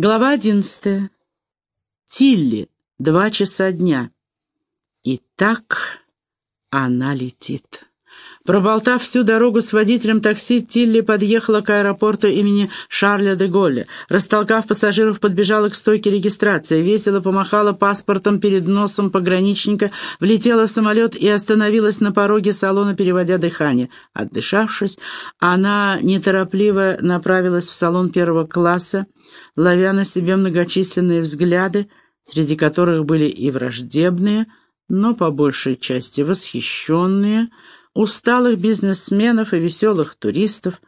Глава одиннадцатая. Тилли. Два часа дня. И так она летит. Проболтав всю дорогу с водителем такси, Тилли подъехала к аэропорту имени Шарля де Голля. Растолкав пассажиров, подбежала к стойке регистрации, весело помахала паспортом перед носом пограничника, влетела в самолет и остановилась на пороге салона, переводя дыхание. Отдышавшись, она неторопливо направилась в салон первого класса, ловя на себе многочисленные взгляды, среди которых были и враждебные, но по большей части восхищенные, усталых бизнесменов и веселых туристов.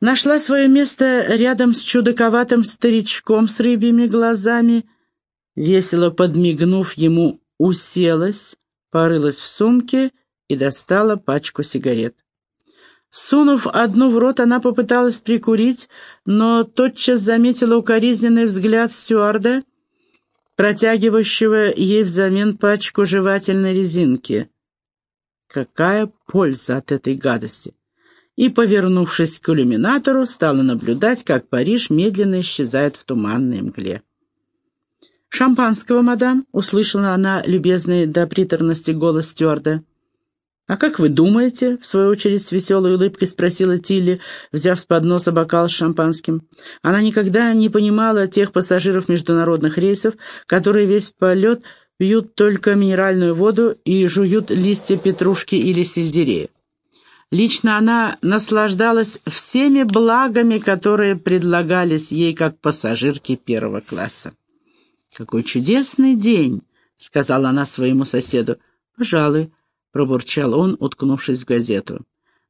Нашла свое место рядом с чудаковатым старичком с рыбьими глазами, весело подмигнув ему, уселась, порылась в сумке и достала пачку сигарет. Сунув одну в рот, она попыталась прикурить, но тотчас заметила укоризненный взгляд стюарда, протягивающего ей взамен пачку жевательной резинки. Какая польза от этой гадости? И, повернувшись к иллюминатору, стала наблюдать, как Париж медленно исчезает в туманной мгле. «Шампанского, мадам?» — услышала она любезный до приторности голос стюарда. «А как вы думаете?» — в свою очередь с веселой улыбкой спросила Тилли, взяв с подноса бокал с шампанским. Она никогда не понимала тех пассажиров международных рейсов, которые весь полет пьют только минеральную воду и жуют листья петрушки или сельдерея. Лично она наслаждалась всеми благами, которые предлагались ей как пассажирке первого класса. «Какой чудесный день!» — сказала она своему соседу. «Пожалуй», — пробурчал он, уткнувшись в газету.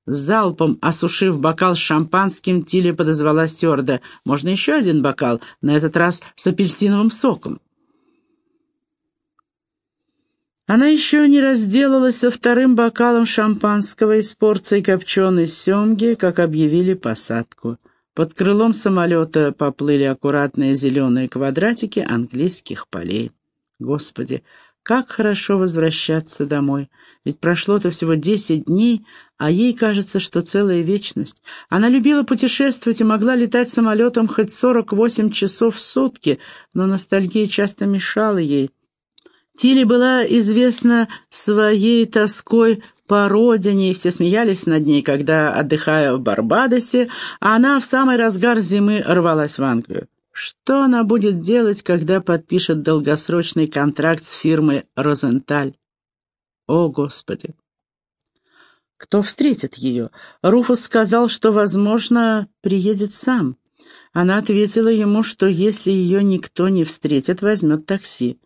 Залпом, осушив бокал с шампанским, Тилли подозвала стюарда. «Можно еще один бокал, на этот раз с апельсиновым соком?» Она еще не разделалась со вторым бокалом шампанского из порции копченой семги, как объявили посадку. Под крылом самолета поплыли аккуратные зеленые квадратики английских полей. Господи, как хорошо возвращаться домой. Ведь прошло-то всего десять дней, а ей кажется, что целая вечность. Она любила путешествовать и могла летать самолетом хоть сорок восемь часов в сутки, но ностальгия часто мешала ей. Тилли была известна своей тоской по родине, и все смеялись над ней, когда, отдыхая в Барбадосе, она в самый разгар зимы рвалась в Англию. Что она будет делать, когда подпишет долгосрочный контракт с фирмой «Розенталь»? О, Господи! Кто встретит ее? Руфус сказал, что, возможно, приедет сам. Она ответила ему, что если ее никто не встретит, возьмет такси.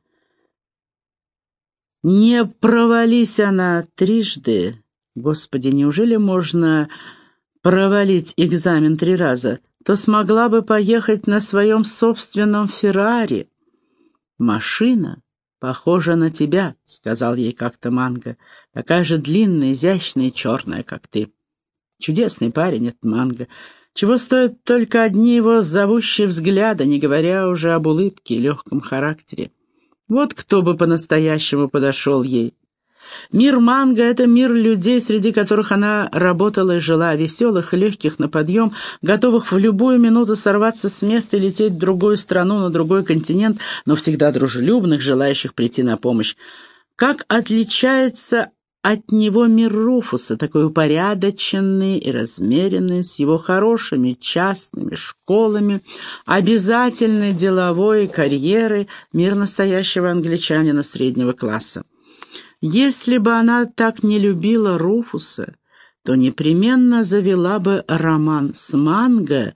Не провались она трижды. Господи, неужели можно провалить экзамен три раза? То смогла бы поехать на своем собственном Феррари. Машина похожа на тебя, — сказал ей как-то Манго. Такая же длинная, изящная и черная, как ты. Чудесный парень этот Манго. Чего стоят только одни его зовущие взгляды, не говоря уже об улыбке и легком характере. Вот кто бы по-настоящему подошел ей. Мир манго — это мир людей, среди которых она работала и жила, веселых легких на подъем, готовых в любую минуту сорваться с места и лететь в другую страну, на другой континент, но всегда дружелюбных, желающих прийти на помощь. Как отличается от него мир Руфуса, такой упорядоченный и размеренный, с его хорошими частными школами, обязательной деловой карьерой, мир настоящего англичанина среднего класса. Если бы она так не любила Руфуса, то непременно завела бы роман с Манго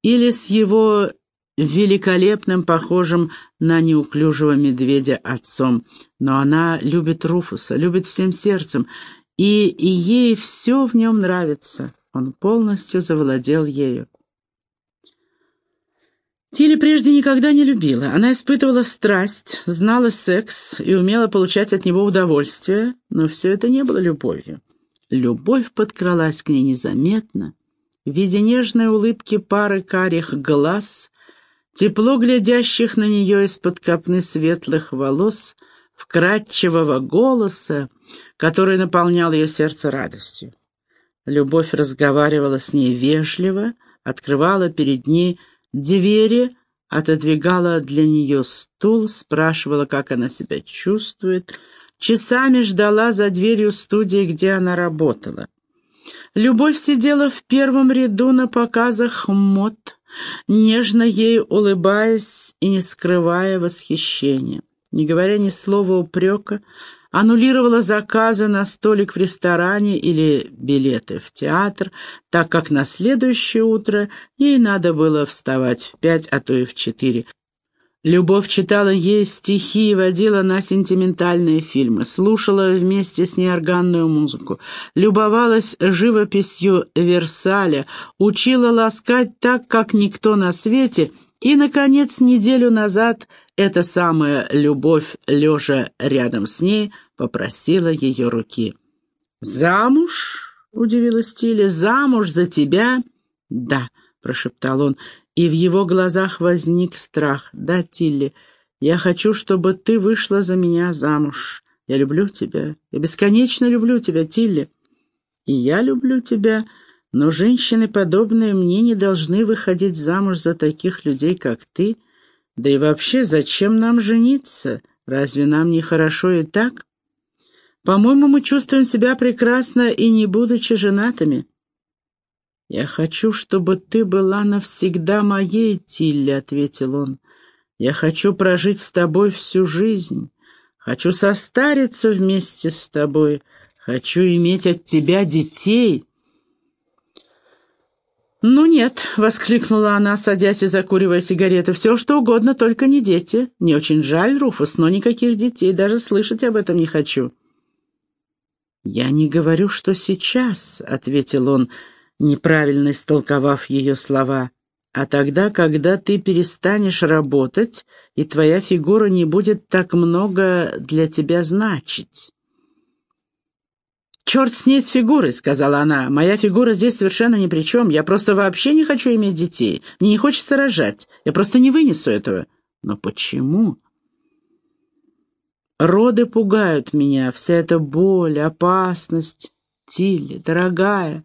или с его великолепным, похожим на неуклюжего медведя отцом. Но она любит Руфуса, любит всем сердцем, и, и ей все в нем нравится. Он полностью завладел ею. Тилли прежде никогда не любила. Она испытывала страсть, знала секс и умела получать от него удовольствие, но все это не было любовью. Любовь подкралась к ней незаметно, в виде нежной улыбки пары карих глаз, тепло глядящих на нее из-под копны светлых волос, вкрадчивого голоса, который наполнял ее сердце радостью. Любовь разговаривала с ней вежливо, открывала перед ней двери, отодвигала для нее стул, спрашивала, как она себя чувствует, часами ждала за дверью студии, где она работала. Любовь сидела в первом ряду на показах мод, нежно ей улыбаясь и не скрывая восхищения. Не говоря ни слова упрека, аннулировала заказы на столик в ресторане или билеты в театр, так как на следующее утро ей надо было вставать в пять, а то и в четыре. Любовь читала ей стихи и водила на сентиментальные фильмы, слушала вместе с ней органную музыку, любовалась живописью Версаля, учила ласкать так, как никто на свете, и, наконец, неделю назад эта самая любовь, лежа рядом с ней, попросила ее руки. «Замуж?» — удивилась Тиля. «Замуж за тебя?» «Да», — прошептал он, и в его глазах возник страх. «Да, Тилли, я хочу, чтобы ты вышла за меня замуж. Я люблю тебя. Я бесконечно люблю тебя, Тилли. И я люблю тебя, но женщины, подобные мне, не должны выходить замуж за таких людей, как ты». Да и вообще, зачем нам жениться? Разве нам не хорошо и так? По-моему, мы чувствуем себя прекрасно и не будучи женатыми. «Я хочу, чтобы ты была навсегда моей, Тилли», — ответил он. «Я хочу прожить с тобой всю жизнь. Хочу состариться вместе с тобой. Хочу иметь от тебя детей». «Ну нет», — воскликнула она, садясь и закуривая сигареты, — «все что угодно, только не дети. Мне очень жаль, Руфус, но никаких детей, даже слышать об этом не хочу». «Я не говорю, что сейчас», — ответил он, неправильно истолковав ее слова, «а тогда, когда ты перестанешь работать, и твоя фигура не будет так много для тебя значить». «Черт с ней с фигурой», — сказала она. «Моя фигура здесь совершенно ни при чем. Я просто вообще не хочу иметь детей. Мне не хочется рожать. Я просто не вынесу этого». «Но почему?» «Роды пугают меня. Вся эта боль, опасность. Тилли, дорогая,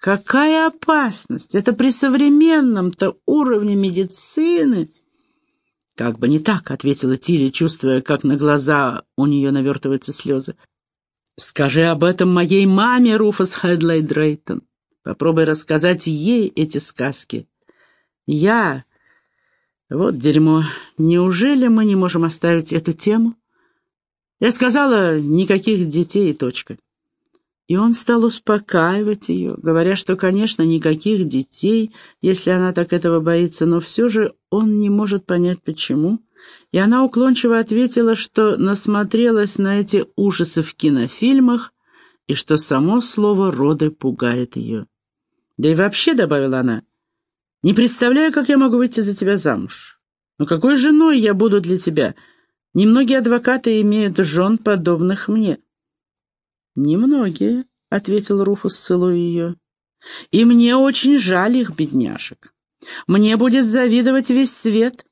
какая опасность? Это при современном-то уровне медицины...» «Как бы не так», — ответила Тилли, чувствуя, как на глаза у нее навертываются слезы. Скажи об этом моей маме, Руфус Хедлей Дрейтон. Попробуй рассказать ей эти сказки. Я... Вот дерьмо. Неужели мы не можем оставить эту тему? Я сказала, никаких детей точка. И он стал успокаивать ее, говоря, что, конечно, никаких детей, если она так этого боится, но все же он не может понять, почему и она уклончиво ответила, что насмотрелась на эти ужасы в кинофильмах и что само слово «роды» пугает ее. «Да и вообще», — добавила она, — «не представляю, как я могу выйти за тебя замуж. Но какой женой я буду для тебя? Немногие адвокаты имеют жен, подобных мне». «Немногие», — ответил Руфус, целуя ее. «И мне очень жаль их, бедняжек. Мне будет завидовать весь свет».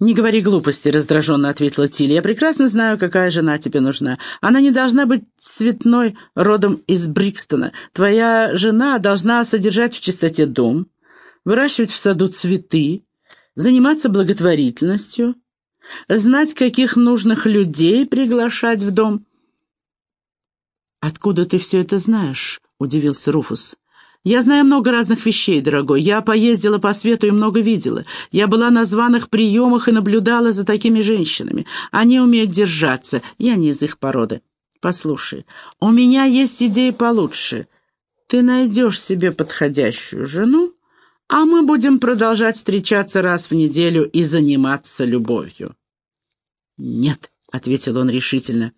«Не говори глупости», — раздраженно ответила Тилли. «Я прекрасно знаю, какая жена тебе нужна. Она не должна быть цветной, родом из Брикстона. Твоя жена должна содержать в чистоте дом, выращивать в саду цветы, заниматься благотворительностью, знать, каких нужных людей приглашать в дом». «Откуда ты все это знаешь?» — удивился Руфус. Я знаю много разных вещей, дорогой. Я поездила по свету и много видела. Я была на званых приемах и наблюдала за такими женщинами. Они умеют держаться. Я не из их породы. Послушай, у меня есть идея получше. Ты найдешь себе подходящую жену, а мы будем продолжать встречаться раз в неделю и заниматься любовью. «Нет», — ответил он решительно, —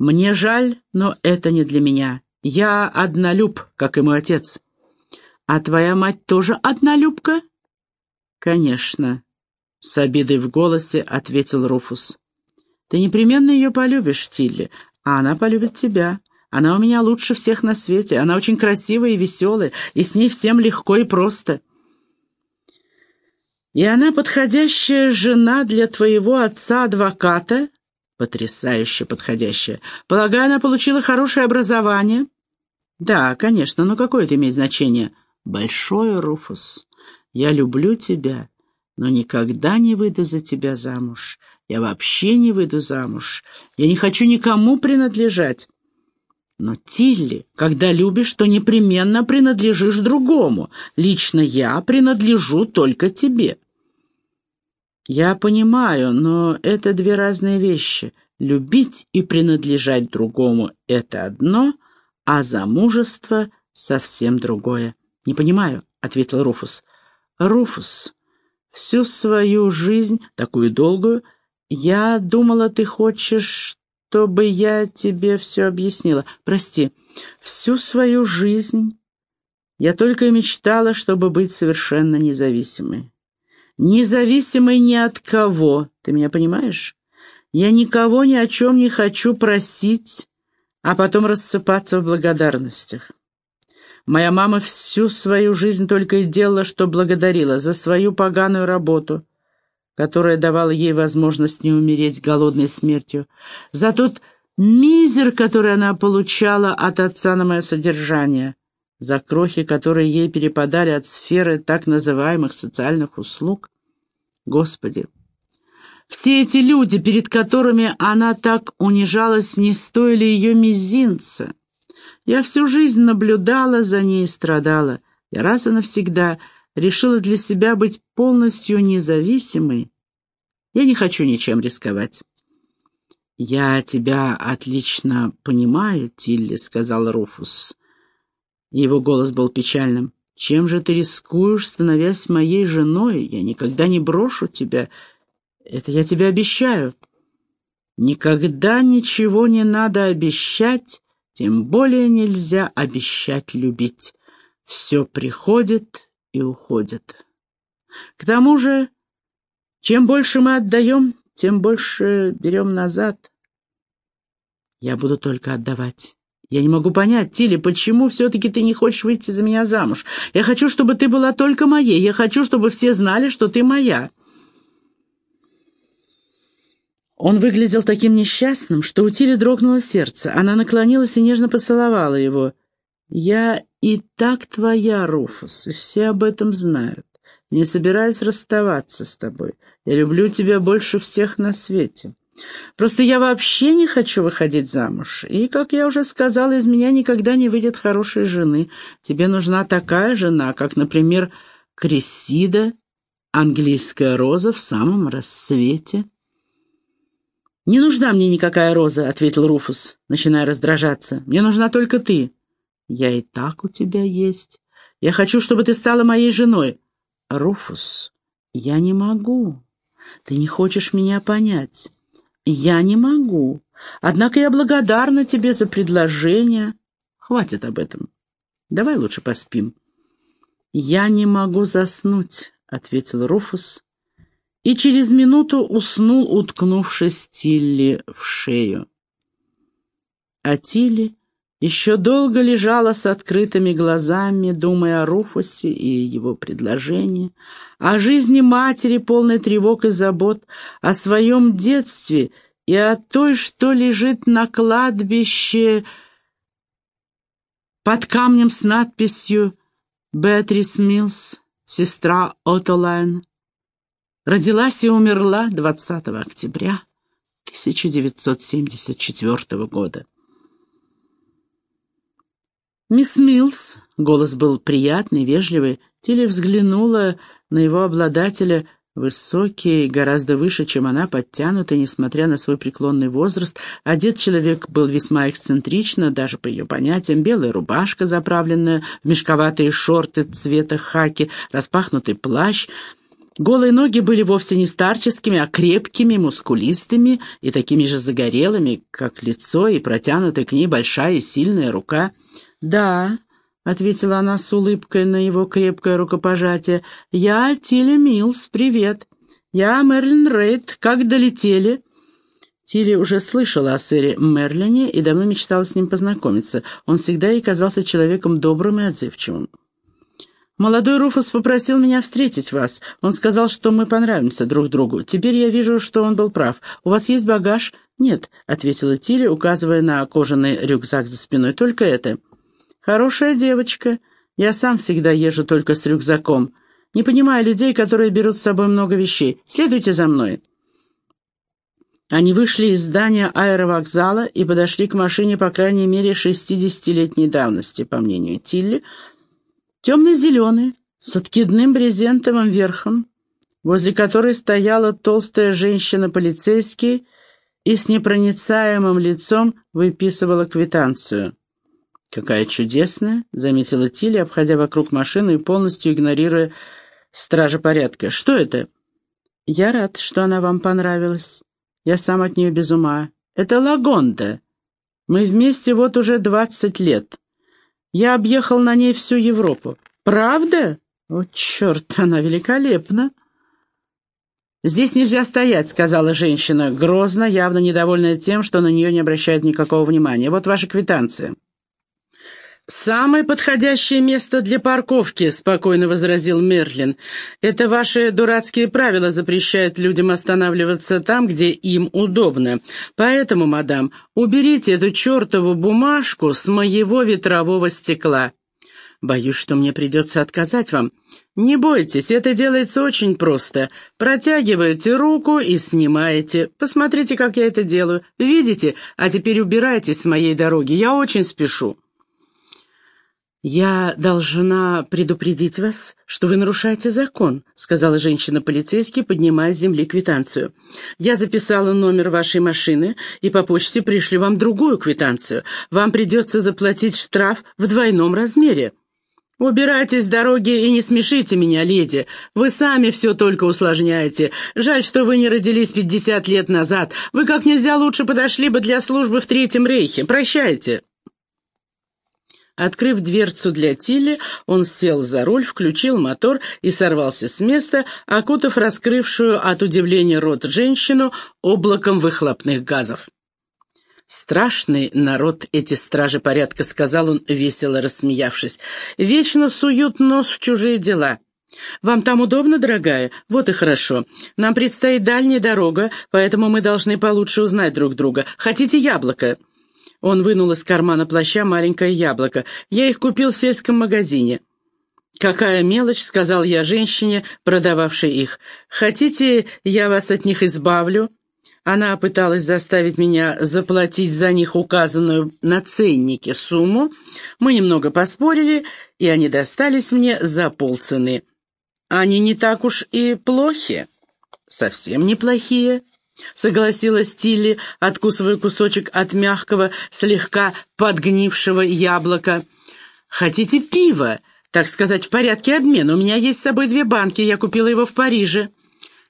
«мне жаль, но это не для меня. Я однолюб, как и мой отец». «А твоя мать тоже однолюбка?» «Конечно», — с обидой в голосе ответил Руфус. «Ты непременно ее полюбишь, Тилли, а она полюбит тебя. Она у меня лучше всех на свете, она очень красивая и веселая, и с ней всем легко и просто». «И она подходящая жена для твоего отца-адвоката?» «Потрясающе подходящая. Полагаю, она получила хорошее образование?» «Да, конечно, но какое это имеет значение?» Большое, Руфус. Я люблю тебя, но никогда не выйду за тебя замуж. Я вообще не выйду замуж. Я не хочу никому принадлежать. Но, Тилли, когда любишь, то непременно принадлежишь другому. Лично я принадлежу только тебе. Я понимаю, но это две разные вещи. Любить и принадлежать другому — это одно, а замужество — совсем другое. «Не понимаю», — ответил Руфус. «Руфус, всю свою жизнь, такую долгую, я думала, ты хочешь, чтобы я тебе все объяснила. Прости, всю свою жизнь я только и мечтала, чтобы быть совершенно независимой. Независимой ни от кого, ты меня понимаешь? Я никого ни о чем не хочу просить, а потом рассыпаться в благодарностях. Моя мама всю свою жизнь только и делала, что благодарила за свою поганую работу, которая давала ей возможность не умереть голодной смертью, за тот мизер, который она получала от отца на мое содержание, за крохи, которые ей перепадали от сферы так называемых социальных услуг. Господи, все эти люди, перед которыми она так унижалась, не стоили ее мизинца. Я всю жизнь наблюдала за ней и страдала. Я раз и навсегда решила для себя быть полностью независимой. Я не хочу ничем рисковать. «Я тебя отлично понимаю, Тилли», — сказал Руфус. Его голос был печальным. «Чем же ты рискуешь, становясь моей женой? Я никогда не брошу тебя. Это я тебе обещаю». «Никогда ничего не надо обещать, тем более нельзя обещать любить. Все приходит и уходит. К тому же, чем больше мы отдаем, тем больше берем назад. Я буду только отдавать. Я не могу понять, Тилли, почему все-таки ты не хочешь выйти за меня замуж? Я хочу, чтобы ты была только моей. Я хочу, чтобы все знали, что ты моя. Он выглядел таким несчастным, что у Тили дрогнуло сердце. Она наклонилась и нежно поцеловала его. «Я и так твоя, Руфус, и все об этом знают. Не собираюсь расставаться с тобой. Я люблю тебя больше всех на свете. Просто я вообще не хочу выходить замуж. И, как я уже сказала, из меня никогда не выйдет хорошей жены. Тебе нужна такая жена, как, например, Крессида, английская роза в самом рассвете». «Не нужна мне никакая роза», — ответил Руфус, начиная раздражаться. «Мне нужна только ты». «Я и так у тебя есть. Я хочу, чтобы ты стала моей женой». «Руфус, я не могу. Ты не хочешь меня понять. Я не могу. Однако я благодарна тебе за предложение. Хватит об этом. Давай лучше поспим». «Я не могу заснуть», — ответил Руфус, и через минуту уснул, уткнувшись Тилли в шею. А Тилли еще долго лежала с открытыми глазами, думая о Руфусе и его предложении, о жизни матери, полной тревог и забот, о своем детстве и о той, что лежит на кладбище под камнем с надписью «Беатрис Милс, сестра Отолайн». Родилась и умерла 20 октября 1974 года. Мисс Милс, голос был приятный, вежливый, Тилли взглянула на его обладателя, высокий, гораздо выше, чем она, подтянутый, несмотря на свой преклонный возраст. Одет человек был весьма эксцентрично, даже по ее понятиям. Белая рубашка, заправленная в мешковатые шорты цвета хаки, распахнутый плащ — Голые ноги были вовсе не старческими, а крепкими, мускулистыми и такими же загорелыми, как лицо, и протянутая к ней большая и сильная рука. «Да», — ответила она с улыбкой на его крепкое рукопожатие, — «я Тилли Милс, привет. Я Мерлин Рейд, как долетели?» Тилли уже слышала о сэре Мерлине и давно мечтала с ним познакомиться. Он всегда ей казался человеком добрым и отзывчивым. «Молодой Руфус попросил меня встретить вас. Он сказал, что мы понравимся друг другу. Теперь я вижу, что он был прав. У вас есть багаж?» «Нет», — ответила Тилли, указывая на кожаный рюкзак за спиной. «Только это». «Хорошая девочка. Я сам всегда езжу только с рюкзаком. Не понимаю людей, которые берут с собой много вещей. Следуйте за мной». Они вышли из здания аэровокзала и подошли к машине, по крайней мере, шестидесятилетней давности, по мнению Тилли, темно-зеленый, с откидным брезентовым верхом, возле которой стояла толстая женщина-полицейский и с непроницаемым лицом выписывала квитанцию. «Какая чудесная!» — заметила Тилли, обходя вокруг машины и полностью игнорируя стража порядка. «Что это?» «Я рад, что она вам понравилась. Я сам от нее без ума. Это Лагонда. Мы вместе вот уже двадцать лет. Я объехал на ней всю Европу. Правда? О, черт, она великолепна!» «Здесь нельзя стоять», — сказала женщина, грозно, явно недовольная тем, что на нее не обращают никакого внимания. «Вот ваша квитанция». «Самое подходящее место для парковки», — спокойно возразил Мерлин. «Это ваши дурацкие правила запрещают людям останавливаться там, где им удобно. Поэтому, мадам, уберите эту чертову бумажку с моего ветрового стекла». «Боюсь, что мне придется отказать вам». «Не бойтесь, это делается очень просто. Протягиваете руку и снимаете. Посмотрите, как я это делаю. Видите? А теперь убирайтесь с моей дороги. Я очень спешу». «Я должна предупредить вас, что вы нарушаете закон», — сказала женщина-полицейский, поднимая с земли квитанцию. «Я записала номер вашей машины и по почте пришлю вам другую квитанцию. Вам придется заплатить штраф в двойном размере». «Убирайтесь с дороги и не смешите меня, леди. Вы сами все только усложняете. Жаль, что вы не родились пятьдесят лет назад. Вы как нельзя лучше подошли бы для службы в Третьем Рейхе. Прощайте». Открыв дверцу для Тилли, он сел за руль, включил мотор и сорвался с места, окутав раскрывшую от удивления рот женщину облаком выхлопных газов. «Страшный народ эти стражи порядка», — сказал он, весело рассмеявшись. «Вечно суют нос в чужие дела». «Вам там удобно, дорогая? Вот и хорошо. Нам предстоит дальняя дорога, поэтому мы должны получше узнать друг друга. Хотите яблоко?» Он вынул из кармана плаща маленькое яблоко. «Я их купил в сельском магазине». «Какая мелочь», — сказал я женщине, продававшей их. «Хотите, я вас от них избавлю?» Она пыталась заставить меня заплатить за них указанную на ценнике сумму. Мы немного поспорили, и они достались мне за полцены. Они не так уж и плохи. Совсем неплохие. — согласилась Тилли, откусывая кусочек от мягкого, слегка подгнившего яблока. «Хотите пива? Так сказать, в порядке обмена. У меня есть с собой две банки, я купила его в Париже».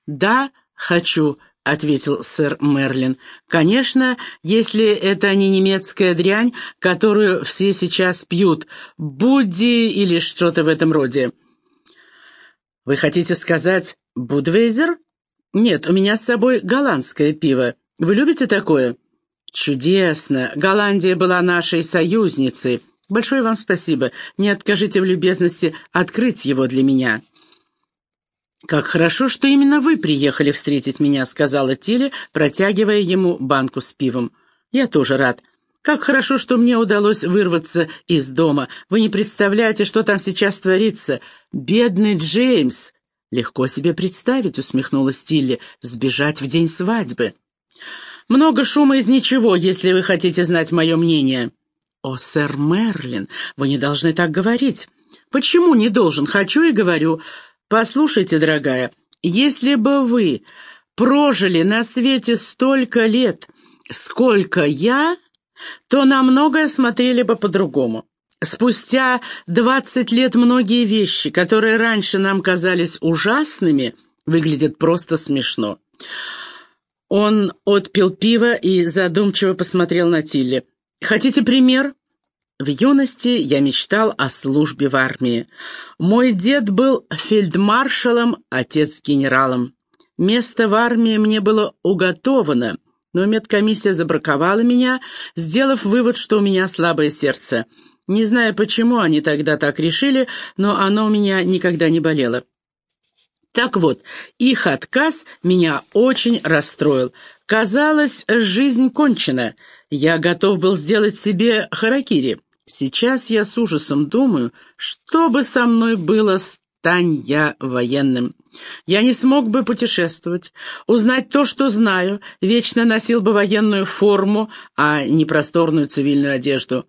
«Да, хочу», — ответил сэр Мерлин. «Конечно, если это не немецкая дрянь, которую все сейчас пьют, Будди или что-то в этом роде». «Вы хотите сказать Будвейзер?» «Нет, у меня с собой голландское пиво. Вы любите такое?» «Чудесно! Голландия была нашей союзницей. Большое вам спасибо. Не откажите в любезности открыть его для меня». «Как хорошо, что именно вы приехали встретить меня», — сказала Тилли, протягивая ему банку с пивом. «Я тоже рад. Как хорошо, что мне удалось вырваться из дома. Вы не представляете, что там сейчас творится. Бедный Джеймс! «Легко себе представить», — усмехнулась Тилли, — «сбежать в день свадьбы». «Много шума из ничего, если вы хотите знать мое мнение». «О, сэр Мерлин, вы не должны так говорить». «Почему не должен? Хочу и говорю. Послушайте, дорогая, если бы вы прожили на свете столько лет, сколько я, то на многое смотрели бы по-другому. Спустя двадцать лет многие вещи, которые раньше нам казались ужасными, выглядят просто смешно. Он отпил пиво и задумчиво посмотрел на Тилли. «Хотите пример?» В юности я мечтал о службе в армии. Мой дед был фельдмаршалом, отец генералом. Место в армии мне было уготовано, но медкомиссия забраковала меня, сделав вывод, что у меня слабое сердце — не знаю, почему они тогда так решили, но оно у меня никогда не болело. Так вот, их отказ меня очень расстроил. Казалось, жизнь кончена. Я готов был сделать себе харакири. Сейчас я с ужасом думаю, что бы со мной было, стань я военным. Я не смог бы путешествовать, узнать то, что знаю, вечно носил бы военную форму, а не просторную цивильную одежду.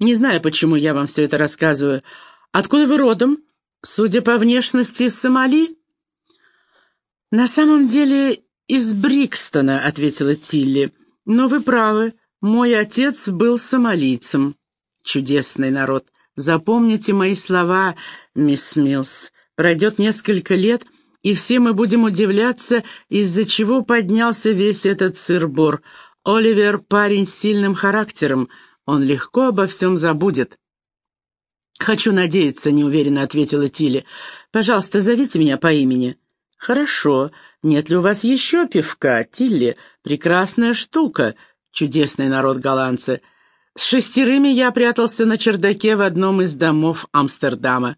Не знаю, почему я вам все это рассказываю. Откуда вы родом? Судя по внешности, из Сомали?» «На самом деле из Брикстона», — ответила Тилли. «Но вы правы, мой отец был сомалийцем». «Чудесный народ. Запомните мои слова, мисс Милс. Пройдет несколько лет, и все мы будем удивляться, из-за чего поднялся весь этот сыр-бор. Оливер — парень с сильным характером, он легко обо всем забудет». «Хочу надеяться», — неуверенно ответила Тилли. «Пожалуйста, зовите меня по имени». «Хорошо. Нет ли у вас еще пивка, Тилли? Прекрасная штука. Чудесный народ голландцы. С шестерыми я прятался на чердаке в одном из домов Амстердама».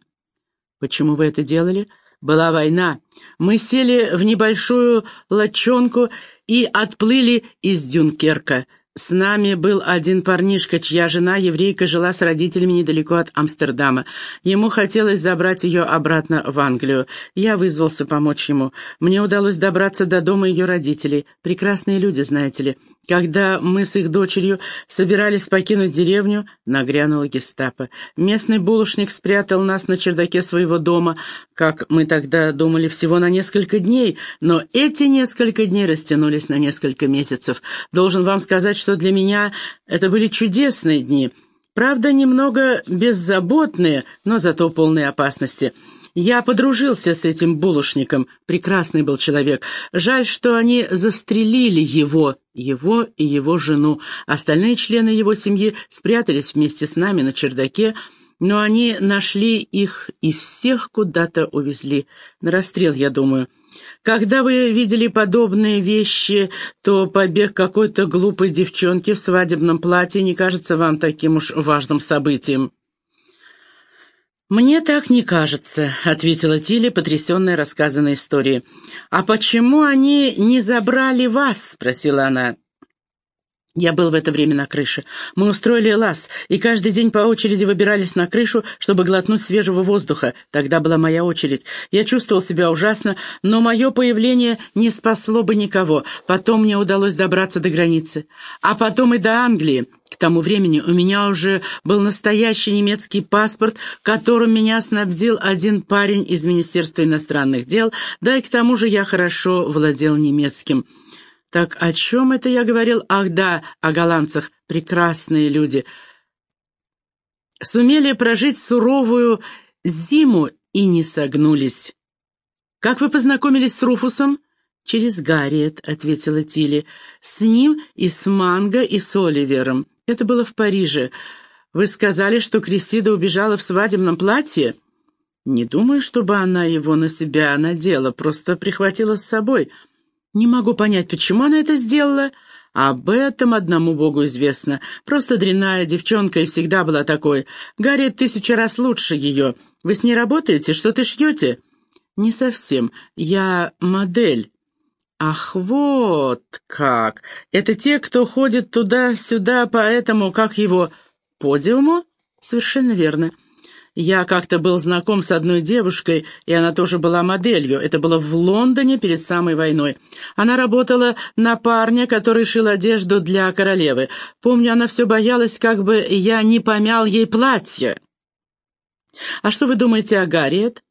«Почему вы это делали?» «Была война. Мы сели в небольшую лодчонку и отплыли из Дюнкерка». С нами был один парнишка, чья жена, еврейка, жила с родителями недалеко от Амстердама. Ему хотелось забрать ее обратно в Англию. Я вызвался помочь ему. Мне удалось добраться до дома ее родителей. Прекрасные люди, знаете ли. Когда мы с их дочерью собирались покинуть деревню, нагрянула гестапо. Местный булочник спрятал нас на чердаке своего дома, как мы тогда думали, всего на несколько дней, но эти несколько дней растянулись на несколько месяцев. Должен вам сказать, что для меня это были чудесные дни. Правда, немного беззаботные, но зато полные опасности. Я подружился с этим булочником, прекрасный был человек. Жаль, что они застрелили его, его и его жену. Остальные члены его семьи спрятались вместе с нами на чердаке, но они нашли их и всех куда-то увезли. На расстрел, я думаю. Когда вы видели подобные вещи, то побег какой-то глупой девчонки в свадебном платье не кажется вам таким уж важным событием. «Мне так не кажется», — ответила Тилли, потрясенная рассказанной историей. «А почему они не забрали вас?» — спросила она. Я был в это время на крыше. Мы устроили лаз, и каждый день по очереди выбирались на крышу, чтобы глотнуть свежего воздуха. Тогда была моя очередь. Я чувствовал себя ужасно, но мое появление не спасло бы никого. Потом мне удалось добраться до границы. А потом и до Англии. К тому времени у меня уже был настоящий немецкий паспорт, которым меня снабдил один парень из Министерства иностранных дел, да и к тому же я хорошо владел немецким. Так о чем это я говорил? Ах да, о голландцах, прекрасные люди. Сумели прожить суровую зиму и не согнулись. Как вы познакомились с Руфусом? «Через Гарриет», — ответила Тилли. «С ним и с Манго, и с Оливером. Это было в Париже. Вы сказали, что Крисида убежала в свадебном платье?» «Не думаю, чтобы она его на себя надела, просто прихватила с собой». Не могу понять, почему она это сделала. Об этом одному богу известно. Просто дрянная девчонка и всегда была такой. Гарри тысячу раз лучше ее. Вы с ней работаете? Что ты шьете? Не совсем. Я модель. Ах, вот как. Это те, кто ходит туда-сюда по этому, как его, подиуму? Совершенно верно. Я как-то был знаком с одной девушкой, и она тоже была моделью. Это было в Лондоне перед самой войной. Она работала на парня, который шил одежду для королевы. Помню, она все боялась, как бы я не помял ей платье. А что вы думаете о Гарриет?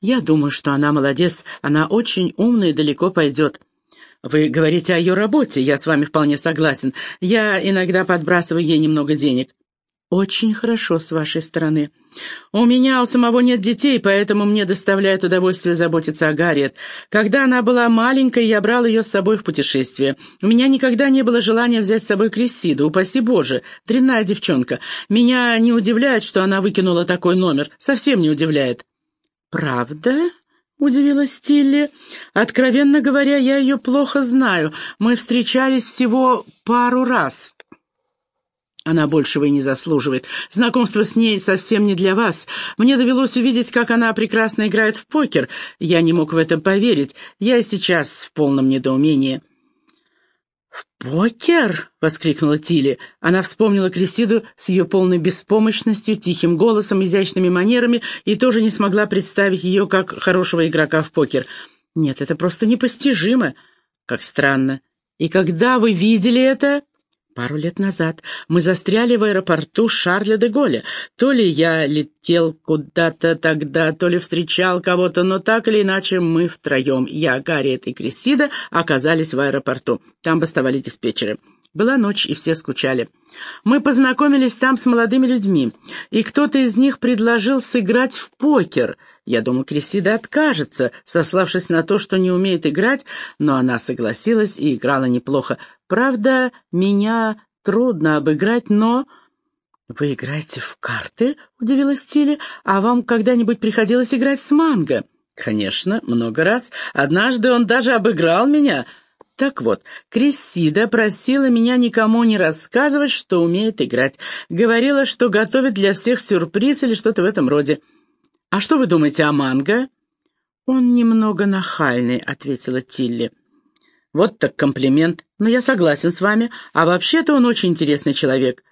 Я думаю, что она молодец, она очень умная и далеко пойдет. Вы говорите о ее работе, я с вами вполне согласен. Я иногда подбрасываю ей немного денег. «Очень хорошо с вашей стороны. У меня у самого нет детей, поэтому мне доставляет удовольствие заботиться о Гарриет. Когда она была маленькой, я брал ее с собой в путешествие. У меня никогда не было желания взять с собой Крессиду, упаси Боже, дрянная девчонка. Меня не удивляет, что она выкинула такой номер, совсем не удивляет». «Правда?» — удивилась Тилли. «Откровенно говоря, я ее плохо знаю. Мы встречались всего пару раз». Она большего и не заслуживает. Знакомство с ней совсем не для вас. Мне довелось увидеть, как она прекрасно играет в покер. Я не мог в это поверить. Я и сейчас в полном недоумении. «Покер!» — воскликнула Тилли. Она вспомнила Крисиду с ее полной беспомощностью, тихим голосом, изящными манерами и тоже не смогла представить ее как хорошего игрока в покер. «Нет, это просто непостижимо. Как странно. И когда вы видели это?» Пару лет назад мы застряли в аэропорту Шарля де Голля. То ли я летел куда-то тогда, то ли встречал кого-то, но так или иначе мы втроем, я, Гарриет и Крессида, оказались в аэропорту. Там бастовали диспетчеры. Была ночь, и все скучали. Мы познакомились там с молодыми людьми, и кто-то из них предложил сыграть в покер. Я думал, Крессида откажется, сославшись на то, что не умеет играть, но она согласилась и играла неплохо. Правда, меня трудно обыграть, но... «Вы играете в карты?» — удивилась Тилли. «А вам когда-нибудь приходилось играть с манго?» «Конечно, много раз. Однажды он даже обыграл меня». Так вот, Крессида просила меня никому не рассказывать, что умеет играть. Говорила, что готовит для всех сюрприз или что-то в этом роде. «А что вы думаете о манго?» «Он немного нахальный», — ответила Тилли. Вот так комплимент. Но я согласен с вами. А вообще-то он очень интересный человек.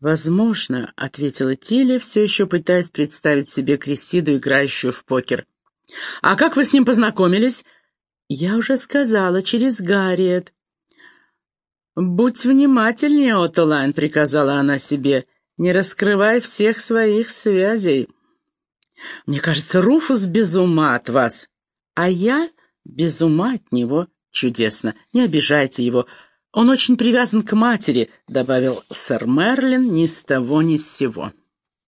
«Возможно», — ответила Тилли, все еще пытаясь представить себе Крессиду, играющую в покер. «А как вы с ним познакомились?» «Я уже сказала, через Гарриет». «Будь внимательнее, Отолайн», — приказала она себе. «Не раскрывай всех своих связей». «Мне кажется, Руфус без ума от вас, а я без ума от него». «Чудесно. Не обижайте его. Он очень привязан к матери», — добавил сэр Мерлин ни с того ни с сего.